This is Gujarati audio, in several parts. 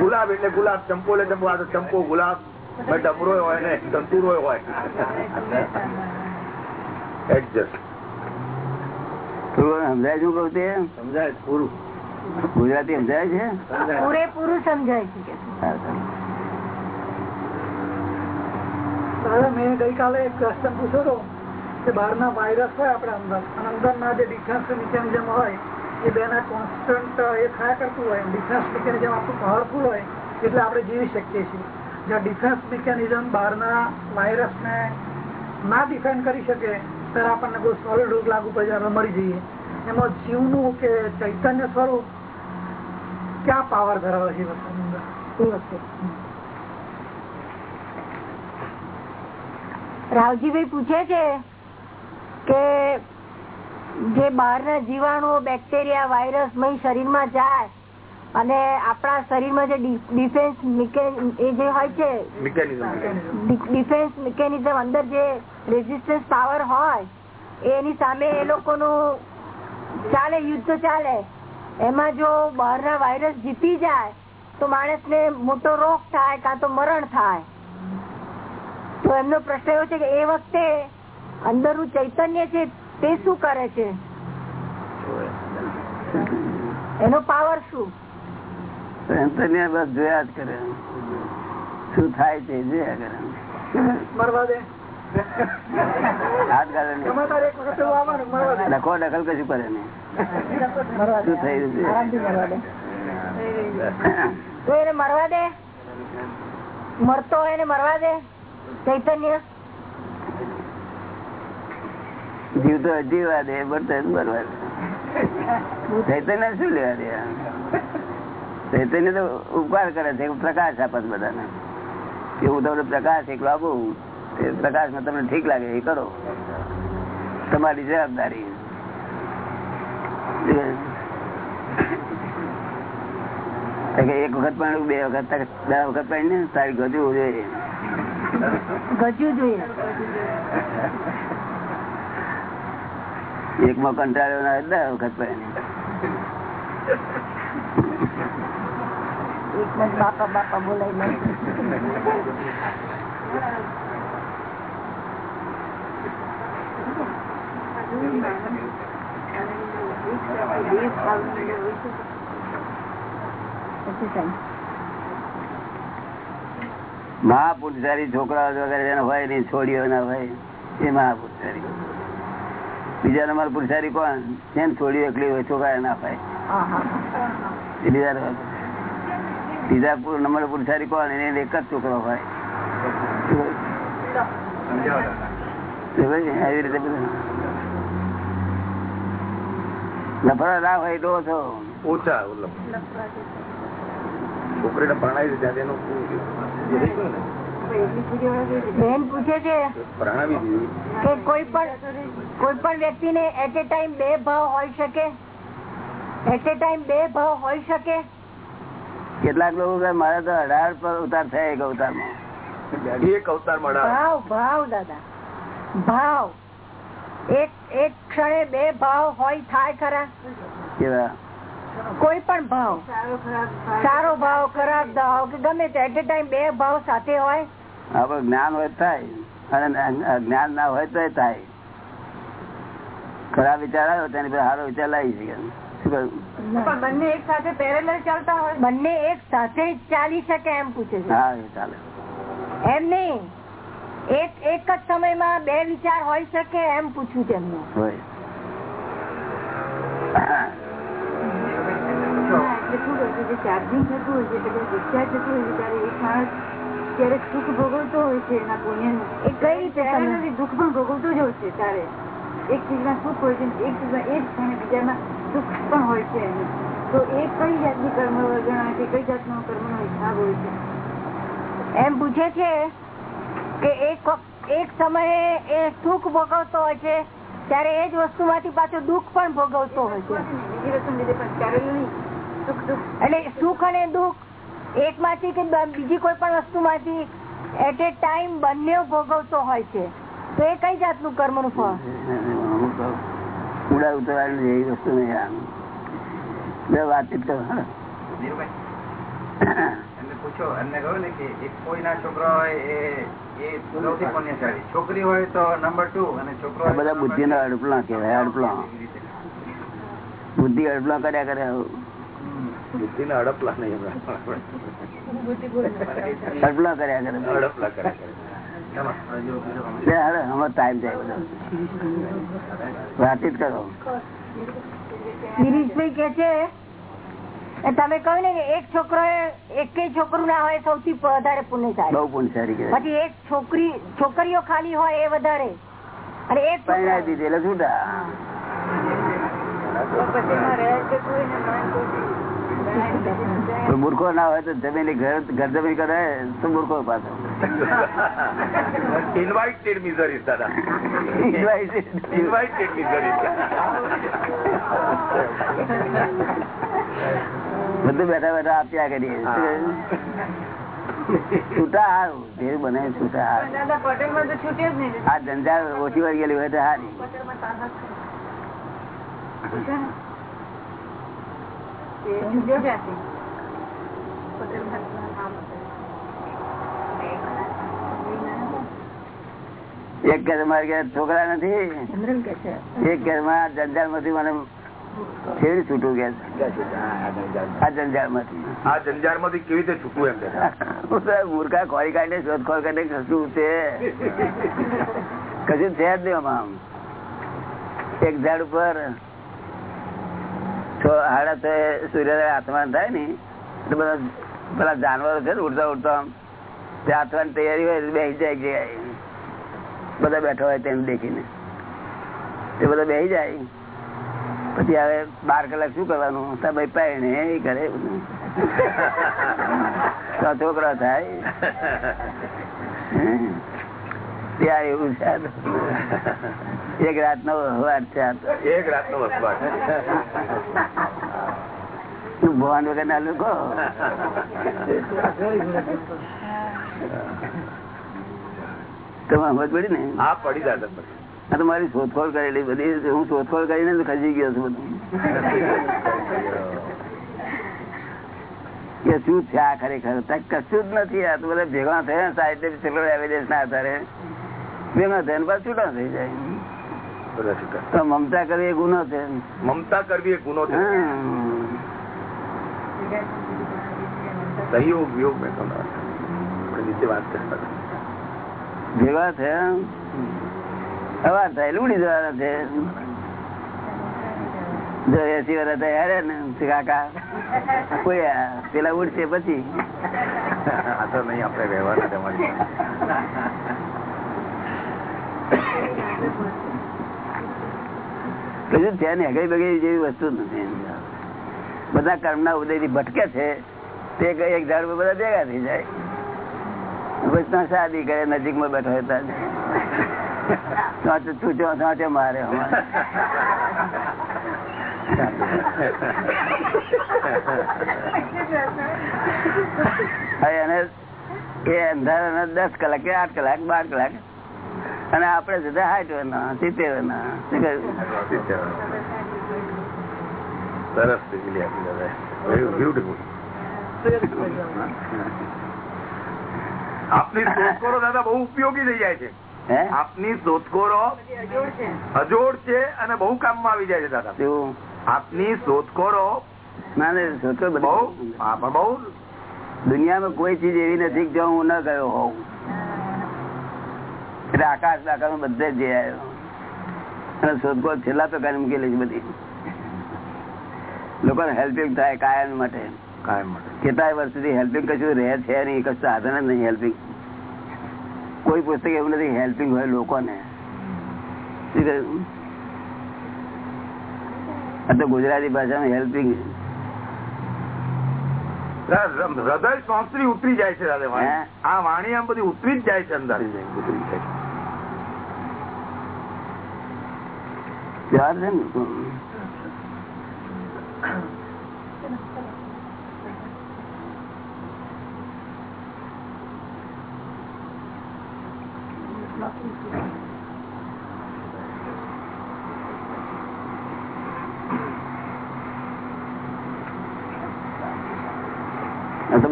ગુલાબ એટલે ગુલાબ ચંપો એટલે ચંપો. આ તો ચંપો ગુલાબ ડમરો હોય ને તંતુરો હોય. એડજસ્ટ સમજાય શું કહું તે? સમજાય પૂરું. ગુજરાતી સમજાય છે? પૂરેપૂરું સમજાય છે. દાદા મેં ગઈકાલે એક ક્વેશ્ચન પૂછ્યો હતો કે બહારના વાયરસ હોય આપણા અંદર. અને અંદરના જે ડિફેન્સ મિકેનિઝમ હોય એ બેના કોન્સ્ટન્ટ એ થયા કરતું હોય ડિફેન્સ મિકેનિઝમ આપણું પાવરફુલ હોય, એટલે આપણે જીવી શકીએ છીએ. જ્યાં ડિફેન્સ મિકેનિઝમ બહારના વાયરસને ના ડિફેન્ડ કરી શકે, ત્યારે આપણને કોઈ સોલિડ રોગ લાગુ પડે આપણે મરી જઈએ. એમાં જીવનું કે ચૈતન્ય સ્વરૂપ ક્યાં પાવર ધરાવે છે વસ્તુની અંદર? રાવજીભાઈ પૂછે છે કે જે બહારના જીવાણુઓ બેક્ટેરિયા વાયરસ શરીરમાં જાય અને આપણા શરીરમાં જે ડિફેન્સ એ જે હોય છે ડિફેન્સ મિકેનિઝમ અંદર જે રેઝિસ્ટન્સ પાવર હોય એની સામે એ લોકોનું ચાલે યુદ્ધ ચાલે. એમાં જો બહારના વાયરસ જીતી જાય તો માણસને મોટો રોગ થાય કાં તો મરણ થાય. તો એમનો પ્રશ્ન એવો છે કે એ વખતે અંદરનું ચૈતન્ય છે તે શું કરે છે? એનો પાવર શું? બસ જોયા જ કરે. શું થાય છે જોયા કરે. મરવા દે. લખો દખલ કશું કરે શું થઈ મરવા મરતો હોય એને મરવા દે? ચૈતન્ય? જીવા દે મરતો મરવા દે. ચૈતન્ય શું લેવા દે? ચૈતન્ય તો ઉપકાર કરે છે પ્રકાશ આપે બધાને. કે હું તમને પ્રકાશ એકલો આપું તે પ્રકાશમાં તમને ઠીક લાગે, એ કરો. તમારી જવાબદારી. એક વખત પણ, બે વખત તક વખત પણ ને, તારી ગજવું જોઈએ. ગજવું જોઈએ. એક માં કંટાળ્યો ના હોય, વખત પણ બાપા બાપા બોલાય મહાપુરુષારી છોકરાઓ વગેરે હોય નહીં છોડીઓ ના હોય એ મહાપુરુષારી. બીજા નંબર પુરુષારી કોણ? કેમ થોડી એકલી હોય? છોકરા ના હોય બીજા બીજા નંબર. પુરુષારી કોણ? એને એક જ છોકરો હોય. ભાઈ આવી રીતે નફરા ના હોય તો છો ઓછા છોકરીને પરણાવી દીધા તેનું. બેન પૂછે છે કે કોઈ પણ કોઈ પણ વ્યક્તિને એટ એ ટાઈમ બે ભાવ હોય શકે? એટ એ ટાઈમ બે ભાવ હોય શકે? કેટલાક લોકો મારા મારે તો અઢાર પર ઉતાર થયા એક અવતારમાં. એક અવતાર ભાવ ભાવ દાદા. ભાવ. એક એક ક્ષણે બે ભાવ હોય થાય ખરા? કેવા? કોઈ પણ ભાવ. સારો ભાવ. ખરાબ ભાવ કે ગમે તે એટ ટાઈમ બે ભાવ સાથે હોય. હવે જ્ઞાન હોય થાય. અને જ્ઞાન ના હોય તો થાય. ખરાબ વિચાર આવ્યો તેની પર સારો વિચાર લાવી શકે. પણ બંને એક સાથે પેરેલલ ચાલતા હોય? બંને એક સાથે ચાલી શકે એમ પૂછે છે. હા એ ચાલે. એમ નહીં. એક એક જ સમયમાં બે વિચાર હોઈ શકે એમ પૂછ્યું છે હોય ચાર્જિંગ થતું હોય છે એટલે ડિસ્ચાર્જ થતું હોય છે ત્યારે એક માણસ ક્યારેક સુખ ભોગવતો હોય છે એના પુણ્યનું. એ કઈ રીતે દુઃખ પણ ભોગવતો જ હોય છે ત્યારે. એક ચીજમાં સુખ હોય છે એક ચીજમાં એ જ ક્ષણે બીજામાં સુખ પણ હોય છે એનું. તો એ કઈ જાતની કર્મ ગણાય છે કઈ જાતનો કર્મનો હિસાબ હોય છે? એમ પૂછે છે કે એક એક સમયે એ સુખ ભોગવતો હોય છે ત્યારે એ જ વસ્તુ માંથી પાછો દુઃખ પણ ભોગવતો હોય છે. બીજી વસ્તુ લીધે પણ ત્યારે નહીં. એટલે સુખ અને દુઃખ એક માંથી કે બીજી કોઈ પણ વસ્તુ માંથી એટ એ ટાઈમ બંને ભોગવતો હોય છે. તો એ કઈ જાતનું કર્મનું ફળ ઉડા ઉતરવાની એવી વસ્તુ નહીં વાતચીત કરો પૂછો એમને કહ્યું ને કે એક કોઈના છોકરા હોય એ એ સૌથી પુણ્યશાળી. છોકરી હોય તો નંબર ટુ અને છોકરો બધા બુદ્ધિ ના. અડપલા કહેવાય અડપલા. બુદ્ધિ અડપલા કર્યા કરે બુદ્ધિને અડપલા નહીં અડપલા કર્યા કરે અડપલા કર્યા કરે. ચાલો, હવે જો બીજો comment. લે હાલો, અમારો ટાઈમ જાય બધો. વાતચીત કરો. ગિરીશભાઈ કે છે તમે કહ્યું ને કે એક છોકરો એક છોકરું ના હોય સૌથી વધારે પુણ્યશાળી. બહુ પુણ્યશાળી પછી એક છોકરી છોકરીઓ ખાલી હોય એ વધારે. અને એક પરિણામ દીધેલા છૂટા તો મૂર્ખો ના હોય તો જમીન ઘર ઘર જમીન કરે તો મૂર્ખો પાસે દાદા બધું બેઠા બેઠા આપ્યા કરીએ. છૂટા હારું. જેવું બને છૂટા હારું. દાદા પટેલમાં તો છૂટે જ નહીં આ ધંધા ઓછી વાર ગયેલી હોય તો હારી. એક ઘરમાં ઘેર છોકરા નથી. એક ઘરમાં જંજાળમાંથી મને કેવી છૂટું કે આ જંજાળમાંથી આ જંજાળમાંથી કેવી રીતે છૂટવું એમ તો મૂર્ખા ખોરી કાઢીને શોધખોળ કરીને કશું છે. કશું છે જ નહીં આમ. એક ઝાડ ઉપર છ હાડા છ સૂર્ય આસમાન થાય ને એટલે બધા પેલા જાનવરો છે ને ઉડતા ઉડતા તે આસમાન તૈયારી હોય બેસી જાય કે બધા બેઠા હોય તેમ દેખીને તે બધા બેસી જાય પછી હવે બાર કલાક શું કરવાનું ભાઈ પાય ને એ કરે. તો છોકરા થાય. ત્યાં એવું છે તો. એક રાત નો વાત છે. એક રાત નો વસવાટ. તું ભગવાન વગર ના લોકો તમે સમજ પડી ને? હા પડી દાદા આ તો મારી શોધખોળ કરેલી બધી હું શોધખોળ કરીને ખસી ગયો છું બધું. કે શું છે આ ખરેખર? કશું જ નથી. આ તો બધા ભેગા થયા સાહિત્ય એવિડન્સ ના આધારે. ભેગા થયા પાછું છૂટા થઈ જાય. તો મમતા કરવી એ ગુનો છે. મમતા કરવી એ ગુનો છે. સહયોગ વિયોગ મેં તમને વાત કરી. આપણે નીચે વાત કરતા હતા. ભેગા થયા થાય એટલે જવાના છે. જો એસી વર્ષ થાય હારે ને કાકા. કોઈ આ, પેલા ઉડશે પછી. આ તો નહીં આપણે રહેવાના તમારી પાસે. કશું છે ને હગાઈ બગાઈ જેવી વસ્તુ નથી બધા કર્મના ઉદયથી ભટકે છે, તે કઈ એક ઝાડ બધા ભેગા થઈ જાય શાદી કરે બેઠો ત્યાં ત્યાં છૂટો મારે અમારે. હવે એને દસ કલાક કે આઠ કલાક, બાર કલાક અને આપડે જુદા હાઈટ ના સિત્તેર ના સરસ. આપની શોધખોરો દાદા બહુ ઉપયોગી થઈ જાય છે. આપની શોધખોરો અજોડ છે અને બહુ કામમાં આવી જાય છે દાદા. આપની શોધખોરો બહુ બહુ દુનિયામાં કોઈ ચીજ એવી નથી કે જો હું ન ગયો હોઉં. એટલે આકાશ બાકાશ બધે જ જઈ આવ્યો. અને શોધખોળ છેલ્લા પ્રકારની મૂકેલી છે બધી. લોકોને હેલ્પિંગ થાય કાયમ માટે. કાયમ માટે. કેટલાય વર્ષથી હેલ્પિંગ કશું રહે છે નહીં કશું સાધન જ નહીં હેલ્પિંગ કોઈ પુસ્તક એવું નથી હેલ્પિંગ હોય લોકોને. તો ગુજરાતી ભાષામાં હેલ્પિંગ હૃદય સોંસરી ઉતરી જાય છે આ વાણી આમ બધી ઉતરી જ જાય છે અંદર. ઉતરી જાય ચાર છે ને?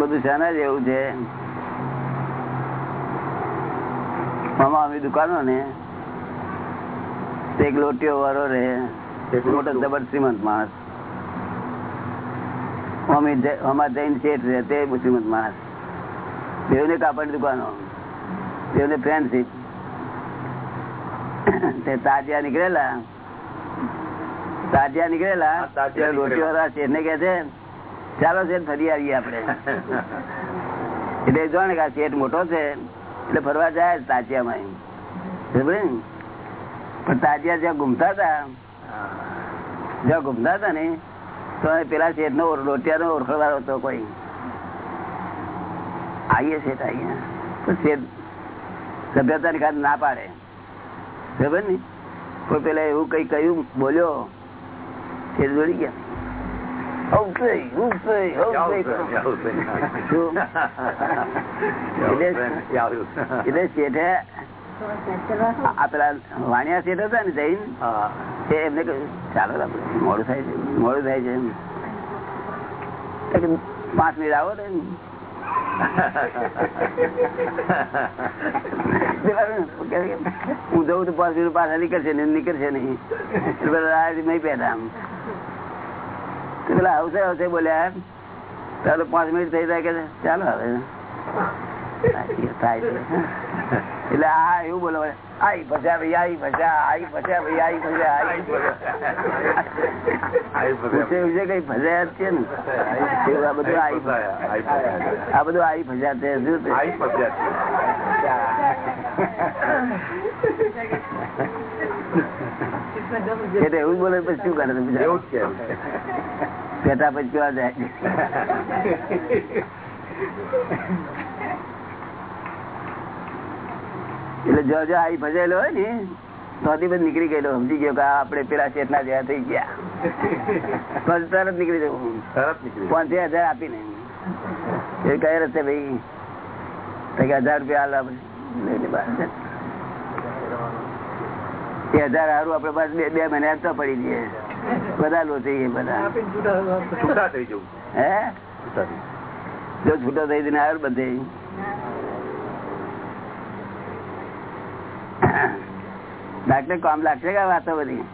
બધું શાના જેવું છે. મામા અમે દુકાનો ને. એક લોટીઓ વાળો રે એક મોટો જબર શ્રીમંત માણસ. જૈન શેઠ રે તે શ્રીમંત માણસ. બેવને કાપડ દુકાનો. બેવને ફ્રેન્ડશીપ તે તાજિયા નીકળેલા. તાજિયા નીકળેલા. રોટી વાળા શેઠ ને કે છે ચાલો શેઠ ફરી આવીએ આપડે એટલે જો ને કે શેઠ મોટો છે એટલે ફરવા જાય તાજિયામાં? પણ તાજિયા જ્યાં ગુમતા હતા જ્યાં ગુમતા હતા ને તો પેલા શેઠ નો રોટિયા નો ઓળખવાળો હતો કોઈ. આવીએ શેઠ આવીએ તો શેઠ સભ્યતા ની ના પાડે. ખબર ને? કોઈ પેલા એવું કઈ કહ્યું બોલ્યો શેઠ જોડી ગયા? એટલે શેઠે પેલા વાણિયા શેઠ હતા ને જૈન હા. તે એમને કહ્યું ચાલો મોડું થાય છે મોડું થાય છે પાંચ મિનિટ આવો ને હું જઉં તો પાંચ મિનિટ પાછા નીકળશે ને નીકળશે નહીં. નહીં પહેલા આમ. પેલા આવશે આવશે બોલ્યા ચાલો પાંચ મિનિટ થઈ જાય કે ચાલો હવે. છે એટલે આ એવું બોલો આઈ ભજા ભાઈ આઈ ભજા આઈ ભજા ભાઈ આઈ ભજા આઈ ભજા વિશે કઈ ભજા છે ને? આ બધું આઈ આ બધું આઈ ભજા છે છે? એટલે એવું બોલે પછી શું કરે તો એવું જ કેવું પેટા પછી કેવા જાય? એટલે જો જો આઈ ભજાયેલો હોય ને તો બધું નીકળી ગયેલો. સમજી ગયો કે આપડે પેલા શેઠના જેવા થઈ ગયા. પછી તરત નીકળી જવું. પાંચ હજાર આપીને. એ કઈ રસ્તે ભાઈ હજાર રૂપિયા હાલ આપણે. એ હજાર હારું આપડે પાસે બે બે મહિને આપતા પડી જઈએ. બધા લો થઈ ગયા બધા. હે? જો છૂટો થઈ જઈને આવ્યો બધે ડાક્ટર કામ લાગશે કે વાતો બધી.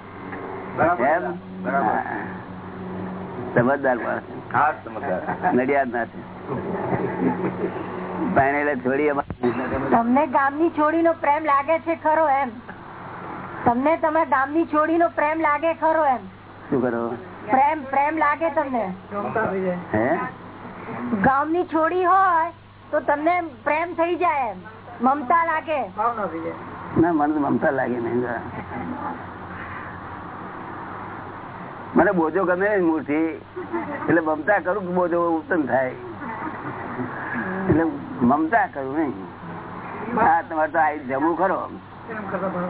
સમજદાર માણસ. નડિયાદ ના છે. છોડી તમને ગામની છોડીનો પ્રેમ લાગે છે ખરો એમ? તમને તમારા ગામની છોડીનો પ્રેમ લાગે ખરો એમ? શું કરો? પ્રેમ પ્રેમ લાગે તમને? ગામની છોડી હોય તો તમને પ્રેમ થઈ જાય એમ? મમતા લાગે? ના, મને મમતા લાગે નહીં મને બોજો ગમે મૂર્તિ, એટલે મમતા કરું કે બોજો ઉત્તમ થાય. એટલે મમતા કરું નહીં. તમારે તો આ જમવું ખરો.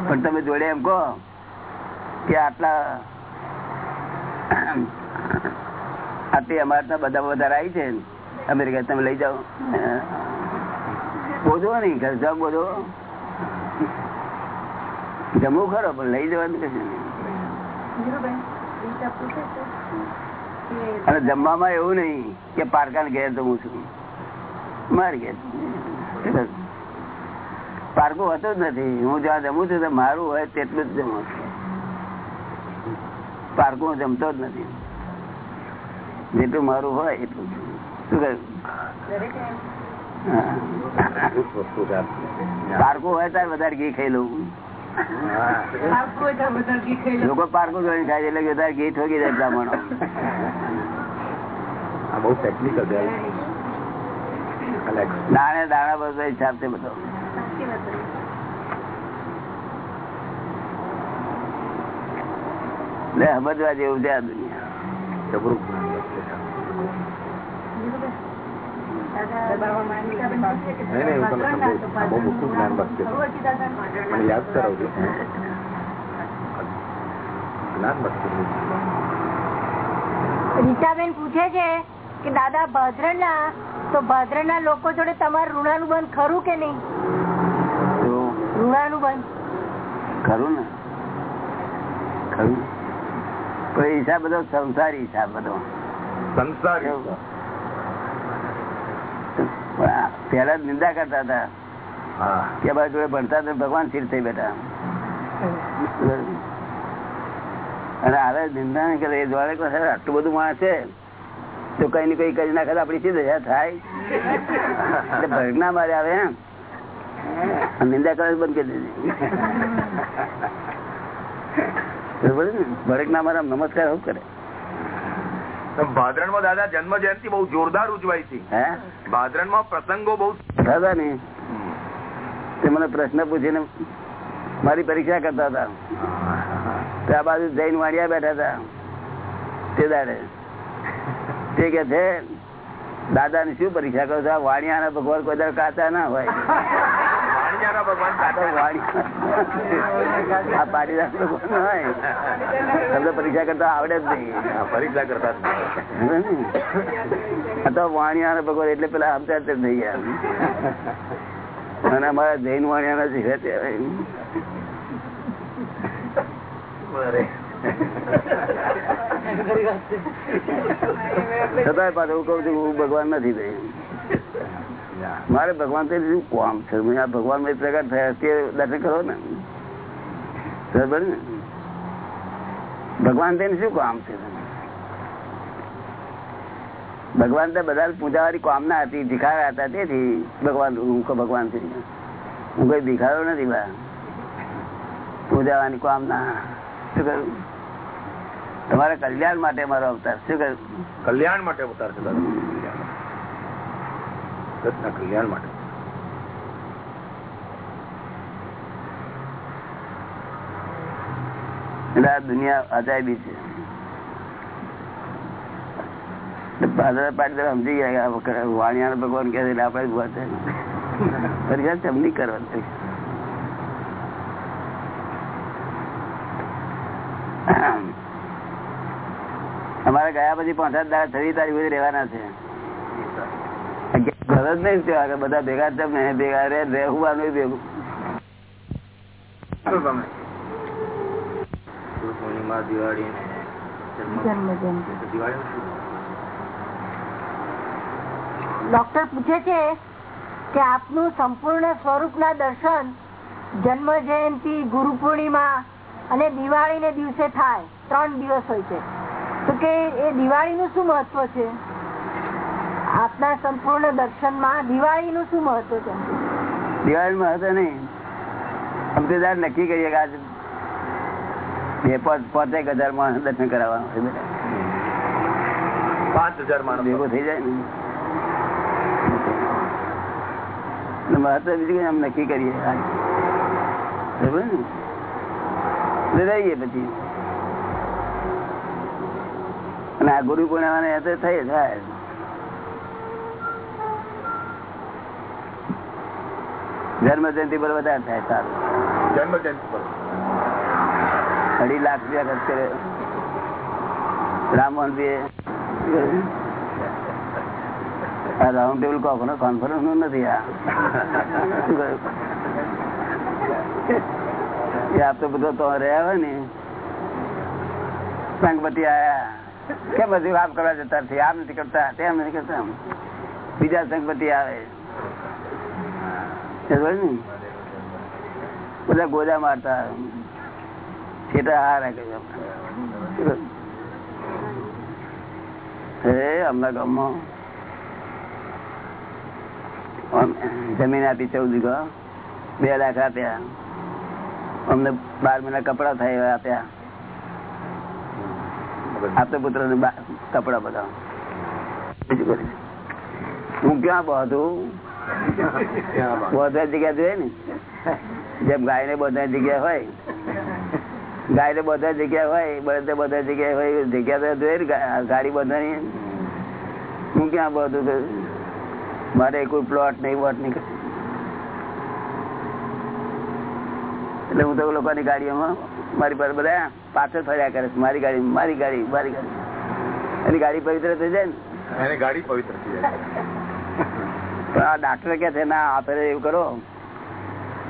પણ તમે જોડે એમ કહો કે આટલા આટલી અમારે બધા વધારે આવી છે. અમેરિકા તમે લઈ જાઓ. બોજો નહીં, ઘર જાઓ, બોજો. જમવું ખરો પણ લઈ જવાનું કશું નહીં અને જમવામાં એવું નહીં કે પારકા ઘેર જમું છું. મારી ઘેર પારકો હોતો જ નથી. હું જ્યાં જમું છું તો મારું હોય તેટલું જ જમું છું. પારકો હું જમતો જ નથી. જેટલું મારું હોય એટલું જ. શું કહ્યું. પારકો હોય ત્યારે વધારે ઘી ખાઈ લઉં. લોકો પારકો જોઈને ખાય છે એટલે બધા ઘી ઠોકી જાય બ્રાહ્મણો. આ બહુ ટેકનિકલ દાણે દાણા બધો હિસાબ છે. બધો સમજવા જેવું છે આ દુનિયા જબરું જ્ઞાન વચ્ચે છે. નહીં નહીં હું તમને સમજાવું બહુ મોટું જ્ઞાન વચ્ચે મને યાદ કરાવજો. જ્ઞાન વચ્ચે રીટાબેન પૂછે છે કે દાદા ભદ્રના? તો ભદ્રના લોકો જોડે તમારું ઋણાનું બંધ ખરું કે નહીં? તો? ઋણાનું બંધ. ખરું ને? ખરું. પણ હિસાબ બધો સંસારી હિસાબ બધો. સંસારી. પેલા નિંદા કરતા હતા. હા. કે અમારા જોડે ભણતા તો ભગવાન સ્થિર થઈ બેઠા. અને હવે નિંદા નહીં કરે એ જોડે આટલું બધું માણસ છે તો કઈ ને કઈ કરી નાખે આપડી આપડી દશા થાય? ભગના મારે આવે એમ. નિંદા કરે બંધ કરી દીધી ને ભડક ના મારા નમસ્કાર શું કરે. ભાદરણમાં દાદા જન્મ જયંતિ બહુ જોરદાર ઉજવાય છે. ભાદરણમાં પ્રસંગો બહુ દાદા ને તે મને પ્રશ્ન પૂછીને મારી પરીક્ષા કરતા હતા. આ બાજુ જૈન વાણિયા બેઠા હતા. તે દાડે. તે કે છે દાદા ની શું પરીક્ષા કરો છો? વાણિયા ના ભગવાન કોઈ દર કાચા ના હોય. વાણિયાના ભગવાન આ તો કાકા વાણિયા આ પાટીદાર ભગવાન હોય? તમને પરીક્ષા કરતા આવડે જ નહીં. પરીક્ષા કરતા આ તો વાણિયા ભગવાન એટલે પેલા સમજાર જ નહીં ગયા અને અમારા જૈન વાણિયા ના જીવે. છતાંય પાછું કઉ છું હું ભગવાન નથી ભાઈ. મારે ભગવાન તો કોમ છે. ભગવાન મેં પ્રગટ થયા તે દર્શન કરો ને. બરાબર ને? ભગવાન તેને શું કામ છે? ભગવાન તો બધા પૂજાવાળી કામના હતી દીખાવ્યા હતા, તેથી ભગવાન હું ભગવાન છે. હું કઈ દીખાયો નથી, બા. પૂજાવાની કામના. શું કરું? તમારા કલ્યાણ માટે મારો અવતાર. શું કરું? કલ્યાણ માટે અવતાર છે જગતના કલ્યાણ માટે. એટલે આ દુનિયા અજાયબી છે. પાટીદાર સમજી ગયા વાણિયા ભગવાન કહે એટલે આપણે ઊભા છે. ચમની કરવાની અમારે ગયા પછી પાંચ સાત દાડા છવ્વીસ તારીખ રહેવાના છે. ઘર જ નહીં ત્યાં આગળ બધા ભેગા છે મેં ભેગા રે રહેવાનું ભેગું. પૂર્ણિમા દિવાળી ને ડોક્ટર પૂછે છે કે આપનું સંપૂર્ણ સ્વરૂપના દર્શન જન્મ જયંતિ ગુરુ પૂર્ણિમા અને દિવાળી ને દિવસે થાય. ત્રણ દિવસ હોય છે. તો કે એ દિવાળી નું શું મહત્વ છે? આપના સંપૂર્ણ દક્ષણમાં દિવાળી નું શું મહત્વ છે? દિવાળી મહત્વ નહીં. અમે તો નક્કી કરીએ કે આજે બે પાંચ પાંચેક હજાર માણસ દર્શન કરાવવાનું પાંચ હજાર માણસ. ભેગું થઈ જાય ને. મહત્વ બીજું કઈ આમ નક્કી કરીએ બરાબર ને? રહીએ પછી. અને આ ગુરુ પૂર્ણિમાને એ તો થઈ જાય જન્મ જયંતિ પર વધારે થાય સારું. જન્મ જયંતિ પર. અઢી લાખ રૂપિયા ખર્ચ કરે રામમોહન આ રાઉન્ડ ટેબલ કોફનો કોન્ફરન્સનું નથી આ. આપ તો બધો તો રહ્યા હોય ને. સંગપતિ આયા. કેમ બધી વાત કરવા જતા આમ નથી કરતા તેમ નથી કરતા. બીજા સંગપતિ આવે. ને? બધા ગોજા મારતા છેટા હારા હે અમના ગામમાં? જમીન આપી ચૌદ બે લાખ આપ્યા. અમને બાર મહિના કપડા થાય આપ્યા. આપતો પુત્ર ને કપડા બધું. હું ક્યાં બધું બધા જગ્યા જોઈએ ને? જેમ ગાય ને બધા જગ્યા હોય. ગાય ને બધા જગ્યા હોય બળદ બધા જગ્યા હોય જગ્યા તો જોઈએ ગાડી બધાની હું ક્યાં બધું? મારે કોઈ પ્લોટ નહીં વોટ નહીં એટલે હું તો લોકોની ગાડીઓમાં મારી પાસે બધા પાછળ ફર્યા કરે છે. મારી ગાડી મારી ગાડી મારી ગાડી. એની ગાડી પવિત્ર થઈ જાય ને? એને ગાડી પવિત્ર થઈ જાય. પણ આ ડાક્ટર કે છે, ના આપડે એવું કરો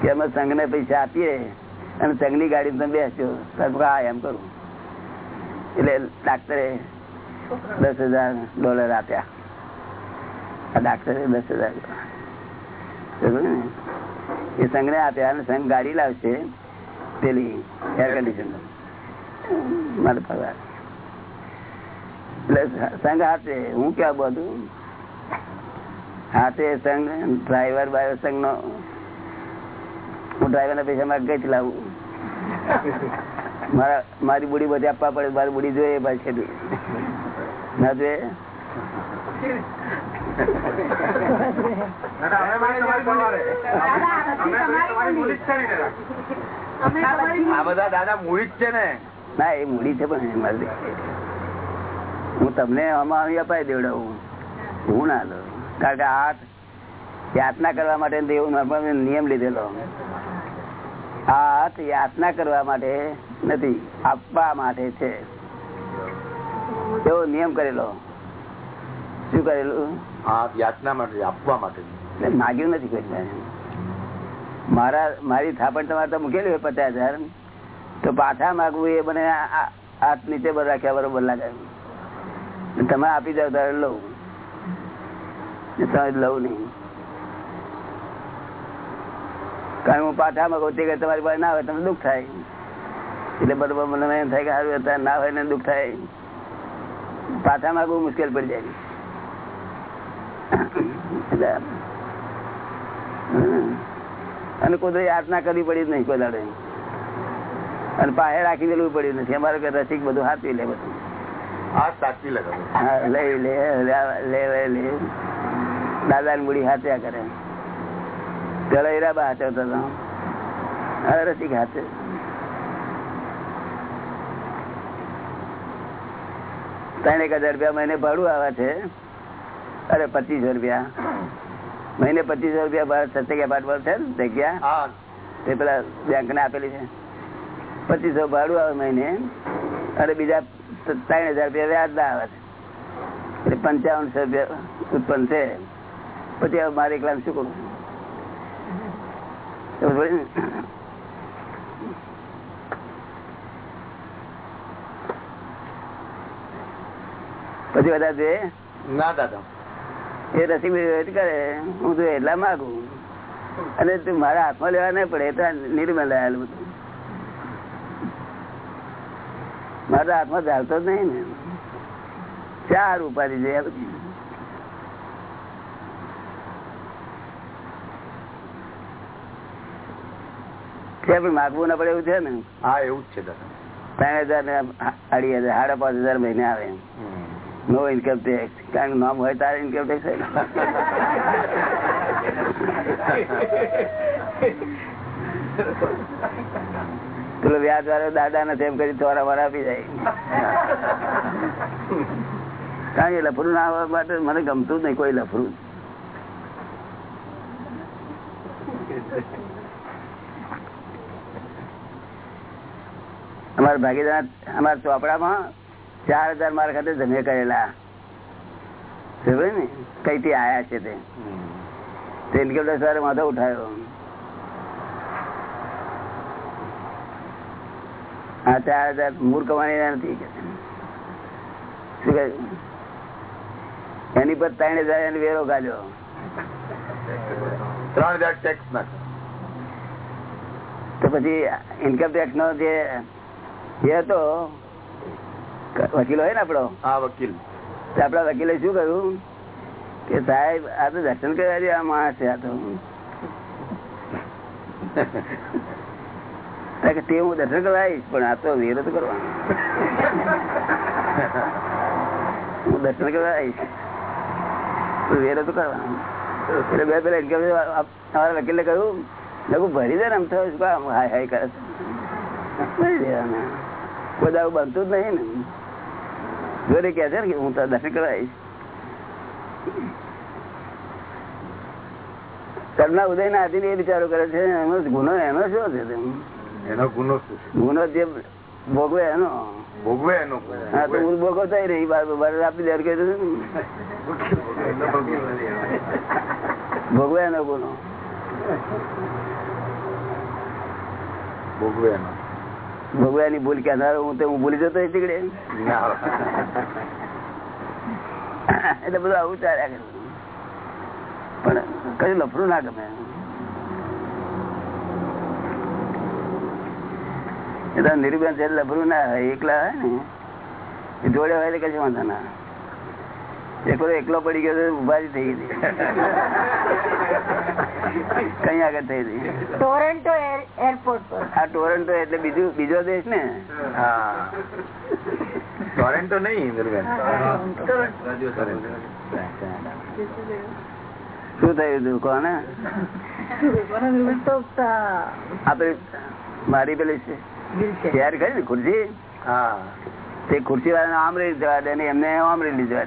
કે અમે સંઘ ને પૈસા આપીએ અને સંઘની ગાડી તમે બેસ્યો હા, એમ કરું. એટલે ડાક્ટરે દસ હજાર ડોલર આપ્યા. આ ડાક્ટરે દસ હજાર એ સંઘ ને? આપ્યા અને સંઘ ગાડી લાવશે પેલી એર કન્ડિશન મારે પગાર એટલે સંઘ હાથે હું ક્યાં બધું હાથે સંઘ ડ્રાઈવર બાઈવર સંઘ નો હું ડ્રાઈવર ના પૈસા માં ગઈ લાવું. મારા મારી બુડી બધી આપવા પડે મારી બુડી જોઈએ પાછી ના જોઈએ? છે આ બધા દાદા મૂડી જ છે ને. ના એ મૂડી છે પણ મારી હું તમને આમાં આવી અપાઈ દેવડાવું. હું ના લઉં. કારણ કે આઠ યાતના કરવા માટે એવું નોર્મલ નિયમ લીધેલો હાથ યાતના કરવા માટે નથી આપવા માટે છે. એવો નિયમ કરેલો. શું કરેલું? આ યાચના માટે આપવા માટે. માગ્યું નથી કોઈ. મારા મારી થાપણ તમારે તો મૂકેલી હોય પચાસ હજાર. તો પાછા માગવું એ મને હાથ નીચે રાખ્યા બરોબર લાગે. તમે આપી જાવ ત્યારે લઉં. ને તમે લઉં નહીં. કારણ કે હું પાછા માગું તે તમારી પાસે ના હોય તમને દુઃખ થાય. એટલે બરોબર મને એમ થાય કે સારું અત્યારે ના હોય ને દુઃખ થાય. પાઠામાં બહુ મુશ્કેલ પડી જાય. એટલે અને કોઈ યાતના કરવી પડી જ નહીં કોઈ દાડે. અને પાસે રાખી દેવું પડ્યું નથી. અમારે કે રસિક બધું હાથી લે બધું. આ સાચી લગાવ લઈ લે લે- લે લે. દાદા ની મૂડી હાચ્યા કરે. પેલા હીરાબા હાથવતો હતો. રસિક હાચે. ત્રણ એક હજાર રૂપિયા મહિને ભાડું આવે છે. અરે પચીસો રૂપિયા. મહિને પચીસો રૂપિયા ભાડે સત્તર એપાર્ટમેન્ટ છે જગ્યા? તે પેલા બેંક ને આપેલી છે. પચીસો ભાડું આવે મહિને. અને બીજા ત્રણ હજાર રૂપિયા વ્યાજ ના આવે છે. એટલે પંચાવનસો રૂપિયા ઉત્પન્ન છે. પછી હવે મારે એકલા શું કરું? પછી બધા જોઈએ ના દાદા. એ રસી કરે. હું તો એટલા માગું. અને તું મારા હાથમાં લેવા નહીં પડે તો નિર્મલ આવેલું બધું મારા હાથમાં ચાલતો જ નહીં ને. ચાર ઉપાધિ છે બધી. છે પણ માગવું ના પડે એવું છે ને? હા એવું જ છે ત્રણ હજાર ને અઢી હજાર સાડા પાંચ હજાર મહિને આવે. નો ઇન્કમ ટેક્સ કારણ કે નામ હોય તારે ઇન્કમ ટેક્સ પેલો વ્યાજ વાળો દાદા ને તેમ કરી થોડા વાર આપી જાય. કારણ કે લફરું ના આવવા માટે મને ગમતું જ નહીં કોઈ લફરું. અમારા ભાગીદાર અમારા ચોપડામાં ચાર હજાર મારા ખાતે જમે કરેલા. ને? કઈ થી આયા છે તે. માથો ઉઠાયો. હા ચાર હજાર મૂળ કમાણી નથી. એની પર ત્રણ હજાર એને વેરો કાઢ્યો ત્રણ હજાર ટેક્સ ના તો પછી ઇન્કમ ટેક્સ નો જે એ તો વકીલ હોય ને આપડો હા વકીલ. આપડા વકીલે શું કહ્યું કે સાહેબ આ તો દર્શન કરવા જેવા માણસ છે આ તો. તે હું દર્શન કરાવીશ પણ આ તો વેરો તો કરવાનો. હું દર્શન કરાવીશ વેરો તો કરવાનો. એટલે બે પેલા ઇન્કમ તમારા વકીલે કહ્યું લગુ ભરી દે ને આમ થયું હાય હાય કરે છે? ભરી લેવાના. બધા બનતું જ નહીં ને. જોડે કે છે ને કે હું તો દર્શન કરાવીશ આવીશ. ઉદય ના આધીન એ વિચારો કરે છે એનો ગુનો એનો શું છે એનો ગુનો ગુનો જે ભોગવે એનો. ભોગવે એનો હા તો હું ભોગવતા રહી બાર બાર આપી દે કે ભોગવે એનો ગુનો. ભોગવે એનો. ભોગવ્યાની ભૂલ કહેનાર હું તો હું ભૂલી જતો તીકડે. એટલે બધું આવું ચાલ્યા કરે પણ કયું લફરું ના ગમે. એ તો છે લફરું ના હોય, એકલા હોય ને. એ જોડે હોય એટલે કશું વાંધો ના એકલો એકલો પડી ગયો તો ઊભા થઈ ગઈ. કઈ આગળ થઈ રહી ટોરેન્ટો એરપોર્ટ પર. આ ટોરન્ટો એટલે બીજું બીજો દેશ ને? હા. ટોરેન્ટો નહીં ઇન્દ્રબેન. શું થયું હતું કોને આપડે મારી પેલી શેર કરી ને ખુરશી? હા. તે ખુરશી વાળાને આમ રહી જવા દે એમને આમ રહી લીધા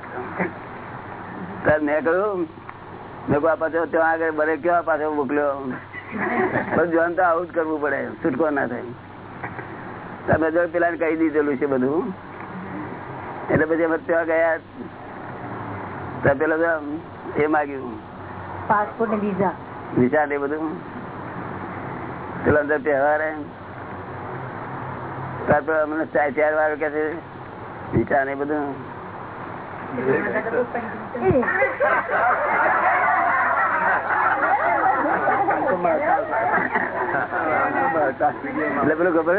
ત્યારે મેં કહ્યું મેં પાછો ત્યાં આગળ બરે કેવા પાછો મોકલ્યો? બધું જોન તો આવું જ કરવું પડે છૂટકો ના થાય. તમે જો પેલા કહી દીધેલું છે બધું. એટલે પછી અમે ત્યાં ગયા. તો પેલો એ માગ્યું. પાસપોર્ટ ને વિઝા બધું. પેલા અંદર તહેવાર હે. ત્યાર પછી અમને ચાર વાર કે છે. વિચાર ને બધું. એટલે પેલું ખબર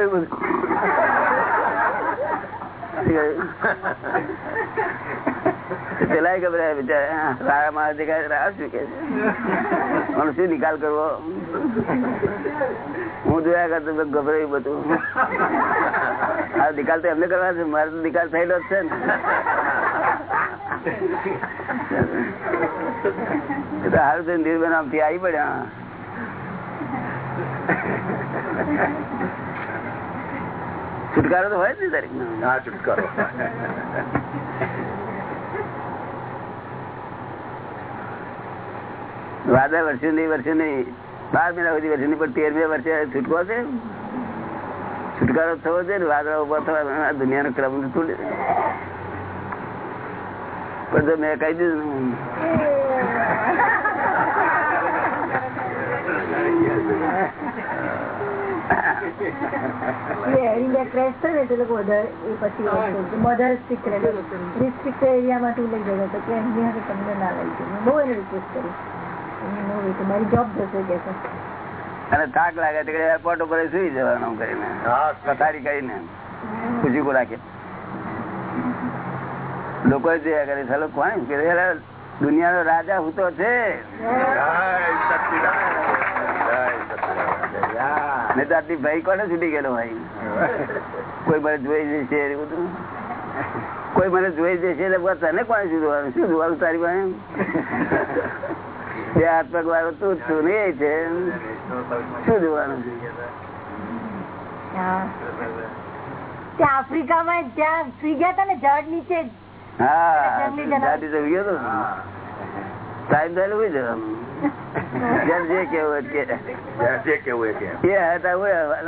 પેલા ગભરાય બિચારા સારા માણસ દેખાય રાહ શું કે છે શું નિકાલ કરવો હું જોયા કરતો ગભરાયું બધું આ નિકાલ તો એમને કરવા છે મારે તો નિકાલ થયેલો જ છે ને હારું આવી પડ્યા. છુટકારો તો હોય જ ને તારીખ હા છુટકારો. વાદા વર્ષે નહીં વર્ષે નહીં. બાર મહિના સુધી વર્ષે નહીં પણ તેરમે વર્ષે છૂટકો છે છુટકારો થવો છે ને વાદળા ઊભા થવા દુનિયાનો ક્રમ તૂટે. પણ જો મેં કહી દીધું. અને થાક લાગે તો એરપોર્ટ ઉપર સુઈ જવાનું કરીને. હા કથારી કરીને. ખુશી કો રાખે લોકો જોયા કરે ચાલો કોણ? દુનિયાનો રાજા હું તો છે. નહીં તો આટલી ભાઈ કોને છૂટી ગયેલો ભાઈ કોઈ મને જોઈ જશે એવું બધું? કોઈ મને જોઈ જશે એટલે તને કોને શું શું જોવાનું તારી પાસે? બે હાથ વાળો તું છું ને છે. શું જોવાનું? આફ્રિકામાં જ્યાં સુઈ ગયા હતા ને ઝાડ નીચે. હા. ટાઈમ થયેલું હોય જેમ જે કેવું હોય કે જ્યાં જે કેવું એ કે. હતા હોય હવા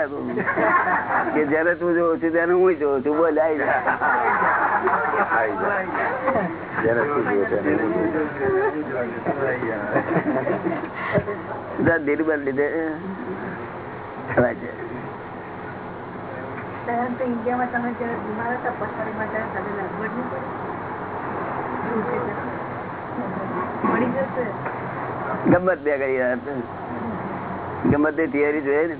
કે જયારે તું જોઉં છું ત્યારે હું જોઉં છું. બોલ આવી જા. જાય. દિલબર લીધે. છે તમે જયારે બીમાર હતા પથારીમાં ત્યારે તમે લાગવડ નહીં પડી ગમત બે કરી રહ્યા ગમતની થિયરી જોઈએ ને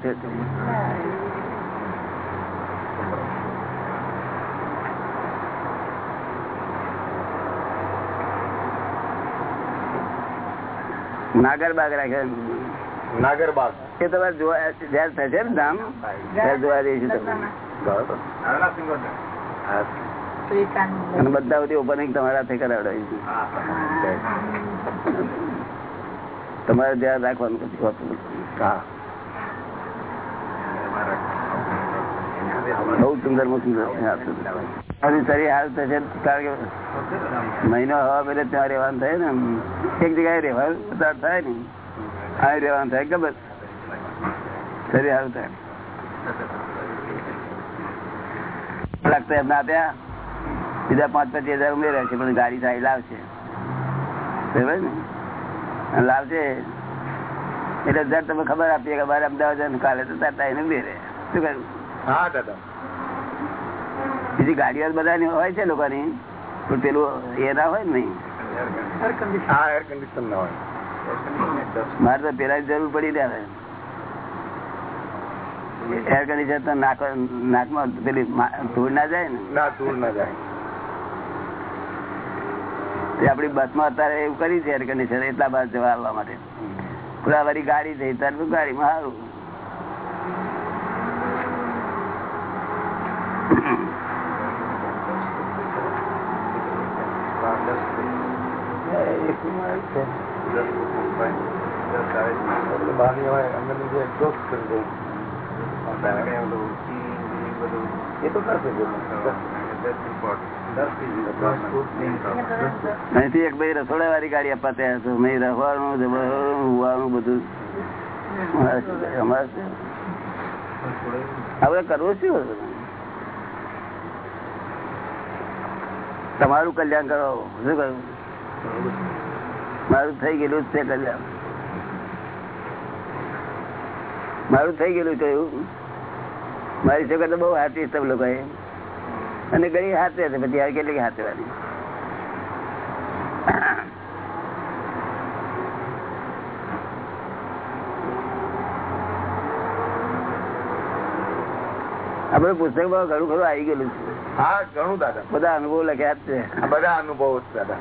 નાગરબાગ નાગર રાખે નાગરબાગ. એ તમારે જોવા જયારે થશે ને ધામ? ત્યારે જોવા જઈશું તમે. અને બધા બધી ઓપનિંગ તમારા થી કરાવડાવી તમારે ધ્યાન રાખવાનું પછી હોતું. હા. બહુ સુંદર મહિનો હવા પેલે ત્યાં રહેવાનું થાય ને એક જગ્યાએ રહેવાનું પસાર થાય ને આ રહેવાનું થાય ખબર? શરીર હાલ થાય. લાગતા એમના આપ્યા બીજા પાંચ પચીસ હજાર ઉમેર્યા છે પણ ગાડી સારી લાવશે. બરાબર ને? લાવશે એટલે જર તમે ખબર આપીએ કે મારે અમદાવાદ કાલે તો તાર એને ઉમેરે. શું કહ્યું? હા દાદા. બીજી ગાડીઓ બધાની હોય છે લોકોની પણ પેલું એ ના હોય ને નહીં? મારે તો પેલા જરૂર પડી ત્યારે. એર કન્ડિશન નાક નાકમાં પેલી ધૂળ ના જાય ને? ના ધૂળ ના જાય. આપડી બસમાં અત્યારે એવું કરી છે એર કન્ડિશન એટલા બાદ જવા આવવા માટે પૂરા વાળી ગાડી થઈ ત્યારે ગાડીમાં સારું. એ તો કરશે. અહીંથી એક ભાઈ રસોડા વાળી ગાડી આપવા તૈયાર હતો મેં રહેવાનું જમવાનું હોવાનું બધું. અમારે? હવે કરવું શું? તમારું કલ્યાણ કરો. શું કરું મારું થઈ ગયેલું જ છે કલ્યાણ. મારું થઈ ગયેલું છે એવું. મારી છોકરા તો બહુ હાથી તમે લોકો અને ગળી હાથે હતી બધી કેટલી હાથે વાળી? આપડે પુસ્તકમાં ઘણું ખરું આવી ગયેલું છે. હા ઘણું દાદા. બધા અનુભવ લખ્યા જ છે. બધા અનુભવો દાદા.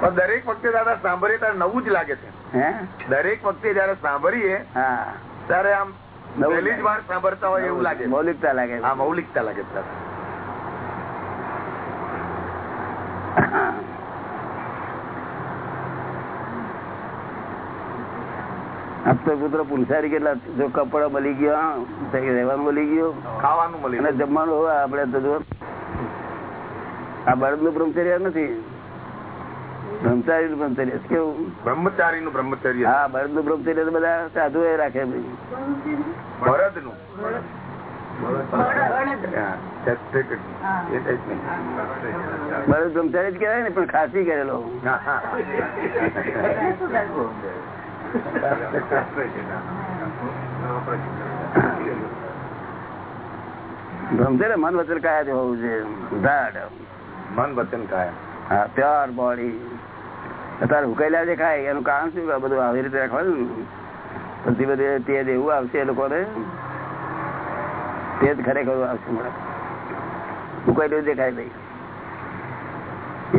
પણ દરેક વખતે દાદા સાંભળીએ ત્યારે નવું જ લાગે છે. હે? દરેક વખતે જયારે સાંભળીએ હા. ત્યારે આમ પહેલી જ વાર સાંભળતા હોય એવું લાગે. મૌલિકતા લાગે હા મૌલિકતા લાગે છે. તો પુત્ર પુનસારી કેટલા જો કપડા મળી ગયો રહેવાનું મળી ગયો. ખાવાનું મળી અને જમવાનું હોય આપડે તો જો આ બળદનું બ્રહ્મચર્ય નથી. બ્રહ્મચારી નું બ્રહ્મચર્ય. કેવું? બ્રહ્મચારી નું બ્રહ્મચર્ય હા ભરતનું બ્રહ્મચર્ય તો બધા સાધુ એ રાખે ભરતનું. બળદ બ્રહ્મચારી જ કહેવાય ને પણ ખાસી કરેલો. બ્રહ્મચર્ય મન વચન કાયા હોવું છે. મન વચન કાયમ હા પ્યોર બોડી. અત્યારે ઉકેલા જે ખાય એનું કારણ શું? બધું આવી રીતે રાખવાનું? પછી બધું તે એવું આવશે એ લોકોને તે જ ખરેખર આવશે મળે ઉકેલું દેખાય ભાઈ.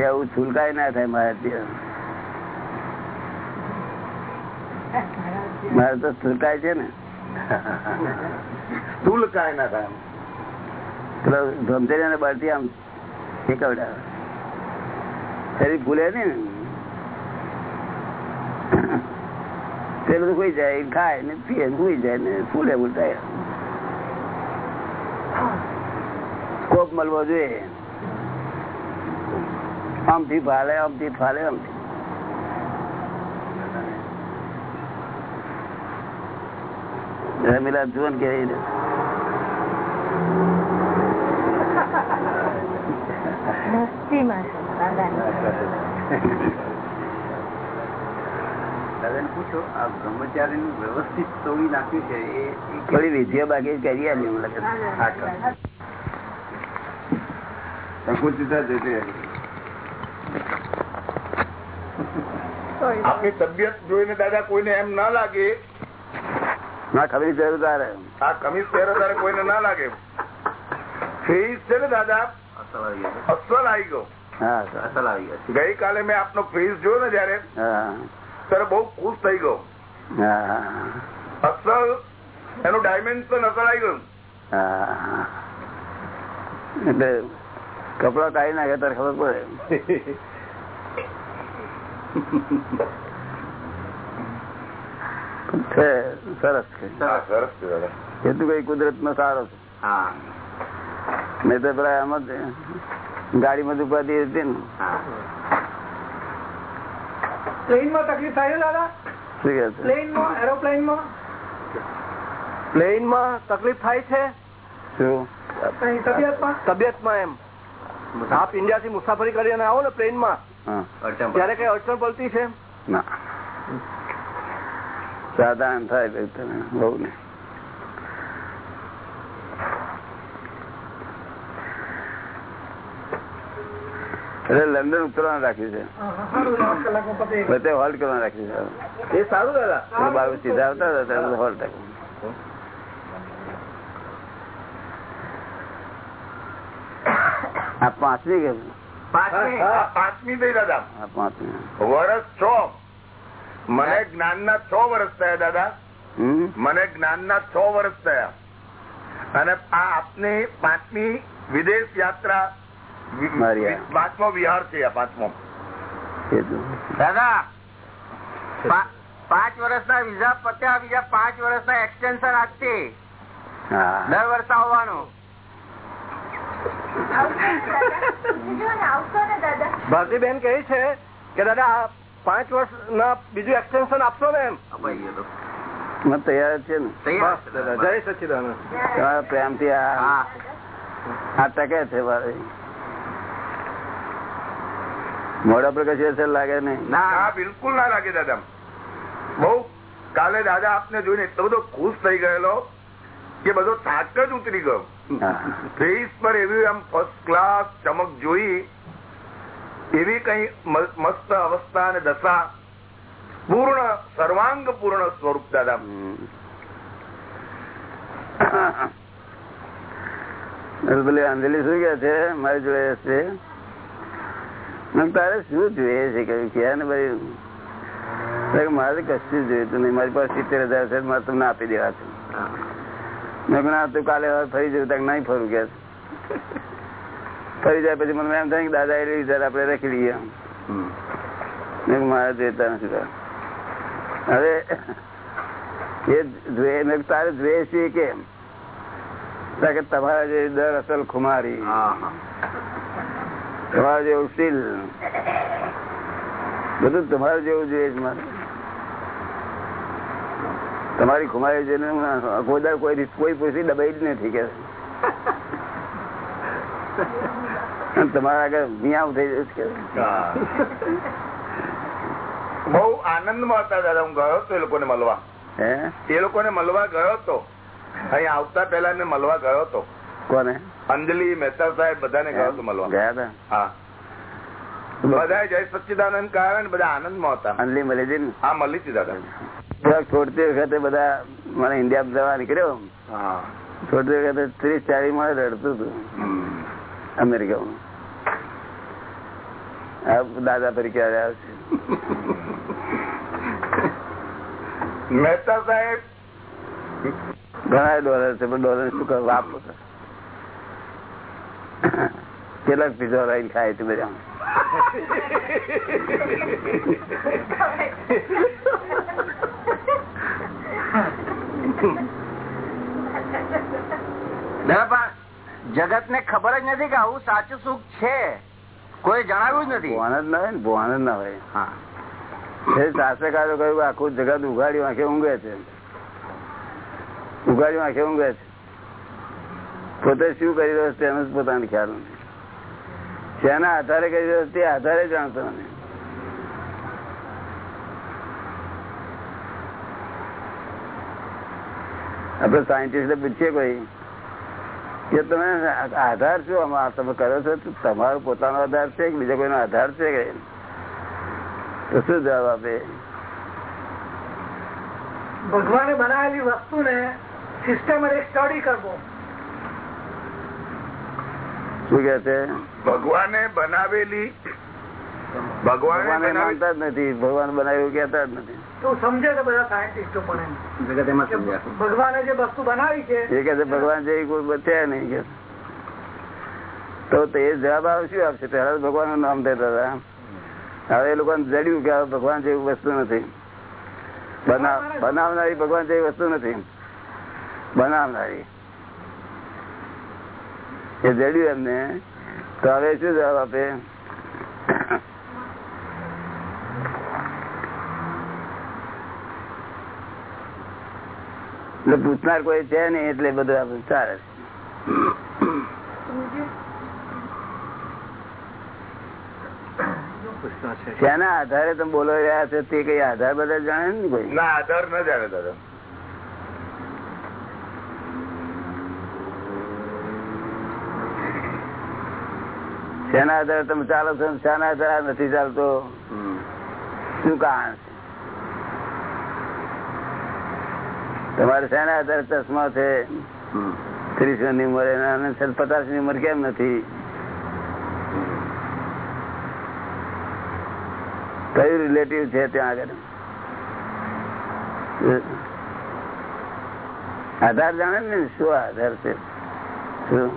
એવું છુલકાય ના થાય મારે ત્યાં. મારે તો છુલકાય છે ને. સ્થૂલ ના થાય. પેલો ધમતેરી ને બળતી આમ શીખવડા શરીર ભૂલે ને. પેલું કોઈ જાય, ખાય ને પીએ સુઈ જાય ને ફૂલે ઉલટાય કોપ મળવો જોઈએ. આમથી ફાલે આમથી ફાલે આમથી રમીલા જુવન કે મસ્તીમાં છે દાદાની. પૂછો આ બ્રહ્મચારી નું વ્યવસ્થિત તોડી નાખ્યું છે એ એ થોડી વિધિઓ બાકી કરી આલી મને લાગે હા, કર. સંકુચિતા જતી આપની તબિયત જોઈને દાદા કોઈને એમ ના લાગે? ના ખબર જરૂર તારે. આ કમીઝ પહેરો ત્યારે કોઈને ના લાગે? ફ્રીજ છે ને દાદા? અસલ આવી ગયો. અસલ આવી ગયો. હા અસલ આવી ગયો ગઈકાલે મેં આપનો ફ્રીજ જોયો ને જયારે? હા. ત્યારે બહુ ખુશ થઈ ગયો. અસલ એનું ડાયમેન્શન અસર આવી ગયું. એટલે કપડા કાઢી નાખે ત્યારે ખબર પડે. છે સરસ છે. સરસ છે દાદા. એ તો કઈ કુદરત નો સારો છે. હા. નહીં તો પેલા એમ જ ગાડીમાં ઉપાધિ હતી ને. હા પ્લેનમાં તકલીફ થાય છે દાદા? શું કે છે? માં એરોપ્લેનમાં પ્લેનમાં તકલીફ થાય છે? તબિયતમાં? એમ. આપ ઇન્ડિયા થી મુસાફરી કરીને આવો ને પ્લેનમાં હા ત્યારે કઈ અડચણ પડતી છે? ના. સાધારણ થાય બહુ ને એટલે લંડન ઉતરવાનું રાખ્યું છે. બધે હા, સારું આઠ કલાકમાં પતે વચ્ચે હોલ્ટ કરવાનું રાખ્યું છે. એ સારું દાદા. બાબુ સીધા આવતા હતા ત્યારે હોલ્ડ રાખ્યું આ પાંચમી કે પાંચમી. થઈ દાદા. પાંચમી. વર્ષ છ. મને જ્ઞાન ના છ વર્ષ થયા દાદા. મને જ્ઞાન ના છ વર્ષ થયા. અને આ આપની પાંચમી વિદેશ યાત્રા. પાંચમો વિહાર છે આ પાંચમો. દાદા પાંચ વર્ષના વિઝા પત્યા બીજા પાંચ વર્ષના એક્સટેન્શન આપશે. દર વર્ષે આવવાનું. ભારતીબેન કહે છે કે દાદા પાંચ વર્ષ ના બીજું એક્સટેન્શન આપશો ને એમ. તૈયાર છે ને. જય સચિદાન પ્રેમથી આ આ ટકે છે મારે. મોડા પર કશી અસર લાગે નહીં. ના બિલકુલ ના લાગે દાદા. બહુ કાલે દાદા આપને જોઈને એટલો બધો ખુશ થઈ ગયેલો કે બધો થાક જ ઉતરી ગયો. ફેસ પર એવી આમ ફર્સ્ટ ક્લાસ ચમક જોઈ એવી કઈ મસ્ત અવસ્થા અને દશા પૂર્ણ સર્વાંગ પૂર્ણ સ્વરૂપ દાદા. પેલી અંજલિ શું કે છે? મારી જોડે છે તારે શું જોઈએ છે કહ્યું કે ને ભાઈ? મારે કશું જોયું જોઈતું નહીં. મારી પાસે સિત્તેર હજાર છે, મારે તમને આપી દેવા છે. મેં ના, તું કાલે ફરી જવું તક નહીં ફરું કે? ફરી જાય પછી મને એમ થાય કે દાદા એ વિચાર આપણે રાખી લઈએ મારે જોઈતા નથી હવે એ જોઈએ તારે જોઈએ છે કેમ કે તમારા જે દર અસલ ખુમારી. તમારા જેવું સ્ટીલ બધું તમારું જેવું જોઈએ મારે. તમારી ખુમારી છે કોઈ કોઈ કોઈ પૂછી દબાઈ જ નથી કે. તમારા આગળ મિયાવ થઈ જશે કે. બહુ આનંદમાં હતા દાદા હું ગયો હતો એ લોકોને મળવા. હે? એ લોકોને મળવા ગયો હતો. અહીંયા આવતા પહેલા મેં મળવા ગયો હતો. કોને? અંજલિ મહેતા સાહેબ બધાને ગયા તો મળવા. ગયા હતા? હા. બધા જય સચ્ચિદાનંદ કારણ બધા આનંદમાં હતા. અંજલી મળી હતી હા મળી હતી દાદા. છોડતી વખતે બધા મને ઇન્ડિયા જવા નીકળ્યો. છોડતી વખતે ત્રીસ ચાલીસમાં રડતું હતું. અમેરિકામાં. દાદા તરીકે આવ્યા છે. મહેતા સાહેબ. ઘણા ડોલર છે પણ ડોલર શું કરવા વાપરો. કેટલાક પીઝો લઈને ખાય તું બધા. જગત ને ખબર જ નથી કે આવું સાચું સુખ છે. કોઈ જણાવ્યું જ નથી. જ ના હોય ને ભોન જ ના હોય. હા. શાસ્ત્રકારો કહ્યું આખું જગત ઉઘાડ્યું આંખે ઊંઘે છે. ઉઘાડ્યું આંખે ઊંઘે છે. પોતે શું કરી રહ્યો છે એનો પોતાનો ખ્યાલ શેના આધારે કરી રહ્યો તે આધારે જાણતો આપડે સાયન્ટિસ્ટ પૂછીએ કોઈ કે તમે આધાર શું આમાં તમે કરો છો? તમારો પોતાનો આધાર છે કે બીજા કોઈનો આધાર છે કે તો શું જવાબ આપે? ભગવાને બનાવેલી વસ્તુને સિસ્ટમ સ્ટડી કરવો. શું કે છે? ભગવાને બનાવેલી ભગવાન માનતા જ નથી. ભગવાન બનાવ્યું કેતા જ નથી. તો સમજે છે બધા સાયન્ટિસ્ટો પણ ભગવાને જે વસ્તુ બનાવી છે એ કે ભગવાન જેવી કોઈ છે નહીં. કે તો તે જવાબ આવે શું આપશે? પહેલા ભગવાનનું નામ દેતા હતા હવે એ લોકોને જડ્યું કે ભગવાન જેવી વસ્તુ નથી. બનાવનારી ભગવાન જેવી વસ્તુ નથી. બનાવનારી. એ જડ્યું એમને તો હવે શું જવાબ આપે? એટલે પૂછનાર કોઈ છે નહીં એટલે બધું આપણે ચાલે શેના આધારે તમે બોલો રહ્યા છો તે કઈ આધાર બધા જાણે ને કોઈ? ના આધાર ના જાણે દાદા. શેના આધારે તમે ચાલો છો શાના આધારે નથી ચાલતો? શું કારણ તમારે શેના આધારે ચશ્મા છે? ત્રીસની ઉંમરે અને પચાસની ઉંમર કેમ નથી? કયું રિલેટિવ છે ત્યાં આગળ? આધાર જાણે ને, શું આધાર છે? શું?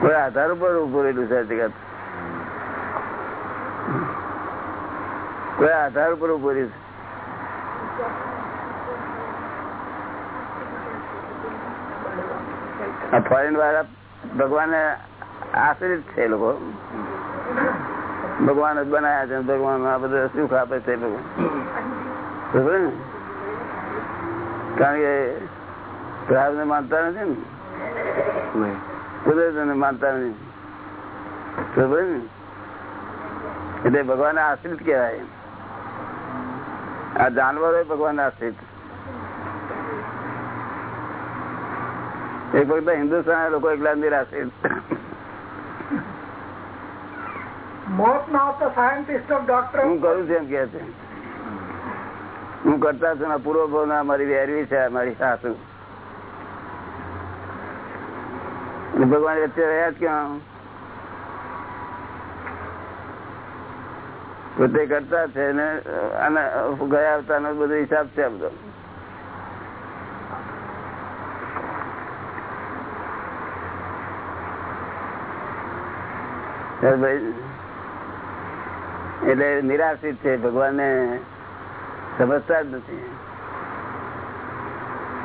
કોઈ આધાર ઉપર ઉભું રહેલું છે કોઈ આધાર ઉપર ઉભું રહ્યું છે. ફોરેન વાળા ભગવાન આશ્રિત છે લોકો. ભગવાન જ બનાયા છે ભગવાન આ બધા સુખ આપે છે ભગવાન કારણ કે માનતા નથી ને? કુદરત માનતા ને? એટલે ભગવાન આશ્રિત કહેવાય આ જાનવરો ભગવાન આશ્રિત. એક વખત હિન્દુસ્તાન લોકો એકલા નિરાશ્રિત. મોત ના આવતા સાયન્ટિસ્ટ ડોક્ટર હું કરું છું એમ કે છે. હું કરતા છું પૂર્વ પૂર્વ ભાવના મારી વેરવી છે મારી સાસુ અને ભગવાન વચ્ચે રહ્યા ક્યાં? પોતે કરતા છે ને અને ગયા આવતા બધો હિસાબ છે બધો એટલે નિરાશિત છે, ભગવાનને સમજતા જ નથી.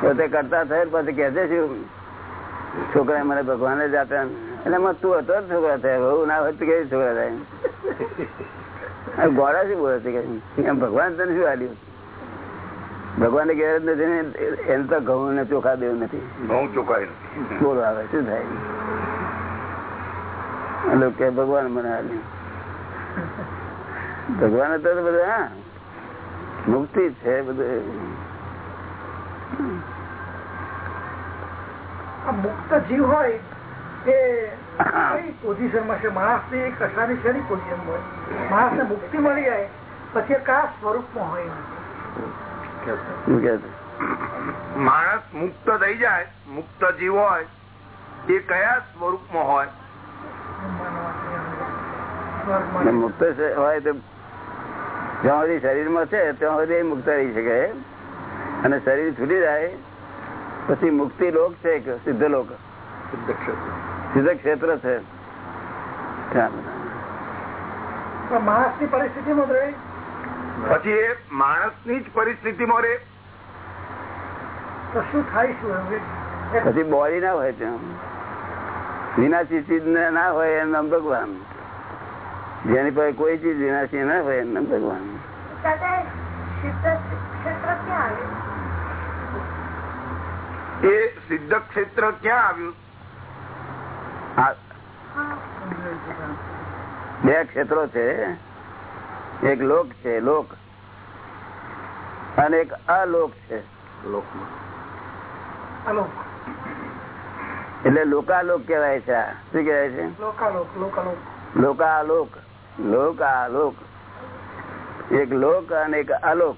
પોતે કરતા થયે પછી કે છે શું છોકરા મને ભગવાન જ આપ્યા. એટલે એમાં તું હતો જ છોકરા થયા? બહુ ના હોય કેવી છોકરા થાય? ગોળા શું બોલે છે કે? એમ ભગવાન તને શું આલ્યું ભગવાન ઘેર નથી ને એને તો ઘઉં ને ચોખા દેવું નથી. ઘઉં ચોખાય બોલો આવે શું થાય? એટલે કે ભગવાન મને આલ્યું ભગવાન તો બધા મુક્તિ છે બધું. આ મુક્ત જીવ હોય એ કઈ પોઝિશનમાં છે? માણસની કશાની શેની પોઝિશન હોય? માણસ ને મુક્તિ મળી જાય પછી કયા સ્વરૂપમાં હોય? માણસ મુક્ત થઈ જાય મુક્ત જીવ હોય એ કયા સ્વરૂપમાં હોય? મુક્ત હોય તો જ્યાં સુધી શરીરમાં છે ત્યાં સુધી મુક્ત રહી શકે અને શરીર છૂટી જાય પછી મુક્તિ લોક છે કે સિદ્ધ લોક? સિદ્ધ ક્ષેત્ર. છે. માણસની પરિસ્થિતિમાં રહે. પછી એ માણસની જ પરિસ્થિતિમાં રે શું થાય શું પછી બોડી ના હોય ત્યાં વિનાશી ચીજ ના હોય એમ નામ ભગવાન. જેની પાસે કોઈ ચીજ વિનાશી ના હોય એમ નામ ભગવાન. એ સિદ્ધ ક્ષેત્ર ક્યાં આવ્યું આ બે ક્ષેત્રો છે એક લોક છે લોક અને એક અલોક છે હલો એટલે લોકાલોક કહેવાય છે આ. શું કહેવાય છે? લોકાલોક લોકાલોક। લોકાલોક લોકાલોક. એક લોક અને એક અલોક.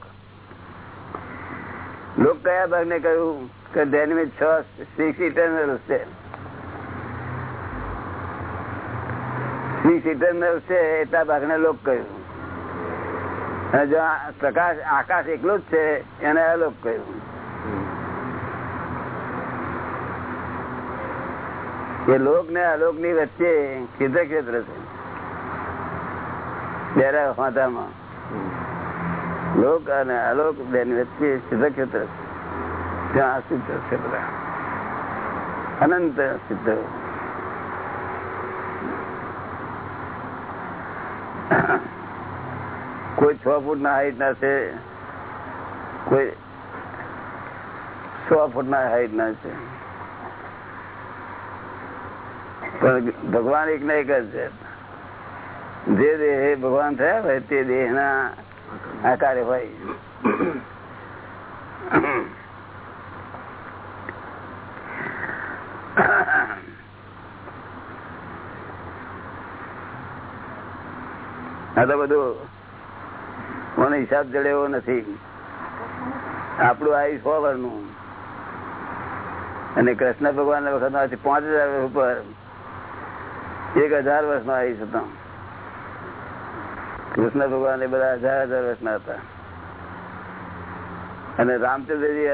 લોક કયા ભાગને કહ્યું? કે જેની છ સિક્સ ઇટરનલ છે. એટલા ભાગને લોક કહ્યું. જો પ્રકાશ, આકાશ એકલું જ છે, એને અલોક કહ્યું. એ લોક ને અલોકની વચ્ચે ક્ષેત્ર ક્ષેત્ર છે. બેરા હોદામાં લોક અને અલોક બે વચ્ચે સિદ્ધ ક્ષેત્ર ત્યાં સિદ્ધ ક્ષેત્ર. અનંત સિદ્ધ કોઈ છ ફૂટ ના હાઈટ ના છે, કોઈ સો ફૂટ ના હાઈટ ના છે. પણ ભગવાન એક ના એક જ છે. જે દેહ ભગવાન થયા હોય તે દેહ ના આકારે હોય. આ તો બધું મને હિસાબ જડે નથી. આપણું આયુ સો વરનું અને કૃષ્ણ ભગવાન વખતમાંથી પાંચ હજાર ઉપર એક હજાર વર્ષ નો આયુષ હતો. કૃષ્ણ ભગવાન એ બધા હજાર હજાર વર્ષના હતા. અને રામચંદ્રજી